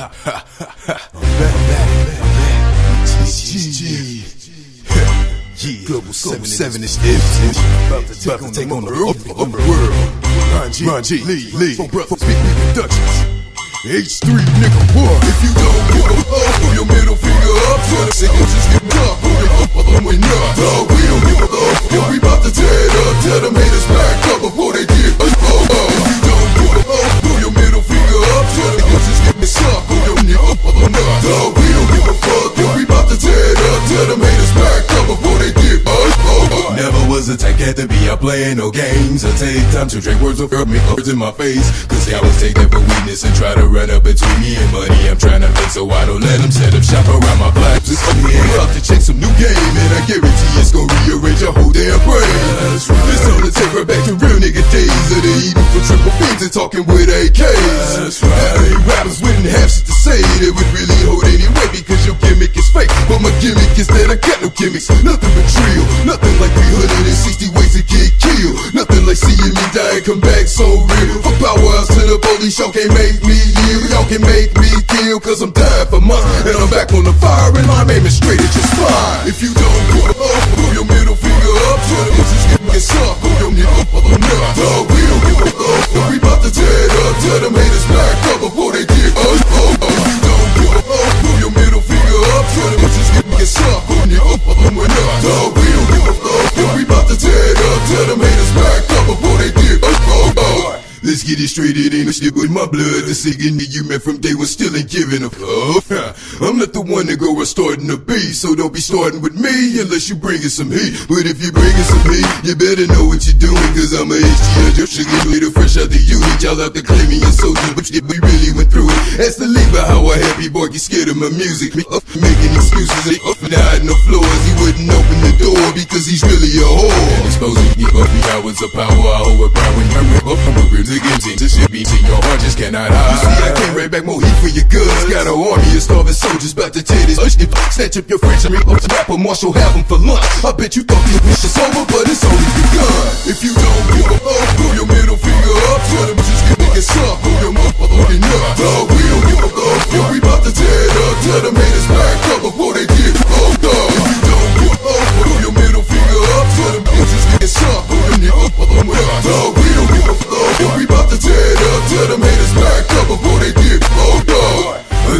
Yeah, Global 7 is this. About to take on the world. Of the world. Ron G, Ron G, Lee, Lee, from Brother Me Productions. H3 nigga war. If you don't a fuck, put your middle finger up. Tell the type to be out playing no games. I take time to drink words of me words in my face. Cause they always take that for weakness and try to run up between me and money. I'm trying to make so I don't let them set up shop around my black. Just here about to check some new game. And I guarantee it's gonna rearrange your whole damn brain. That's right. It's time to take her back to real nigga days. Of the eating for triple beans and talking with AKs. That's right. Rappers wouldn't have shit to say. They would really hold anyway because your gimmick is fake. But my gimmick is that I got no gimmicks. Nothing but real. Nothing like 360 ways and come back so real. For powerhouse to the police, y'all can't make me yield. Y'all can make me kill, cause I'm dying for months. And I'm back on the fire, and my aim is straight at your spine. If you don't give a fuck, put your middle finger up. Tell the bitches get me suck. Put your nigga up, up, up. Dog, we don't give a fuck. Let's get it straight, it ain't no shit with my blood. The singing me you met from day one still ain't giving a fuck. I'm not the one to go and starting a beat, so don't be starting with me unless you bringing some heat. But if you bringing some heat, you better know what you're doing, cause I'm a HTL, just sugar little fresh out the unit. Y'all out to claim me a soldier, but shit, we really went through it. Ask the leaver how a happy boy get scared of my music. Me up making excuses, they uh, up and hiding the floors. The because he's really a whore. Exposing me up the hours of power, proud when I'm up from a real nigga team. This shit be to your heart, just cannot hide. You see, I came right back more heat for your goods. Got an army of starving soldiers about to tear this. If snatch up your friends and me up to rapper Marshall, have them for lunch. I bet you thought this wish is over, but it's only begun. If you don't give a fuck, put your middle finger up. Tell them just get niggas suck. Put your motherfucking up. Dog, we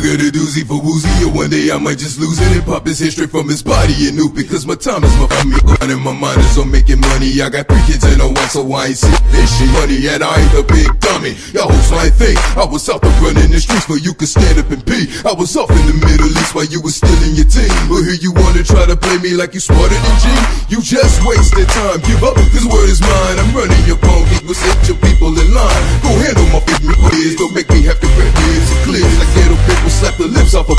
got a doozy for woozy, and one day I might just lose it and pop his head straight from his body and new because my time is my me and my mind is on making money. I got three kids and a wife, so I ain't sick this shit money, and I ain't a big dummy. Y'all hoes might think I was out there running the streets where you could stand up and pee. I was off in the Middle East while you was still in your team. But here you wanna try to play me like you smarter than G? You just wasted time. Give up, cause word is mine. I'm running your phone, people set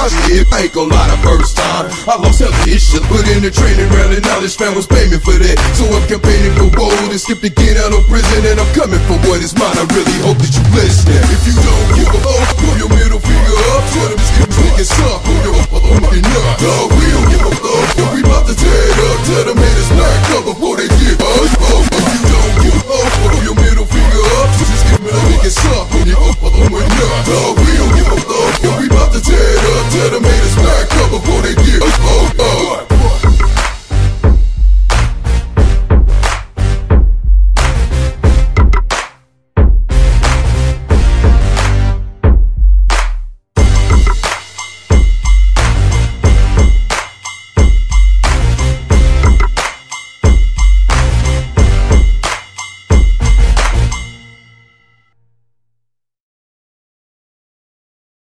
my shit. I ain't gon' lie the first time. I lost this shit. Put in the training and knowledge fan was paying for that. So I'm campaigning for gold and skip to get out of prison. And I'm coming for what is mine. I really hope that you listen. If you don't give a fuck, put your middle finger up. Tell them get niggas suck. Put your motherfucking up. Dog, we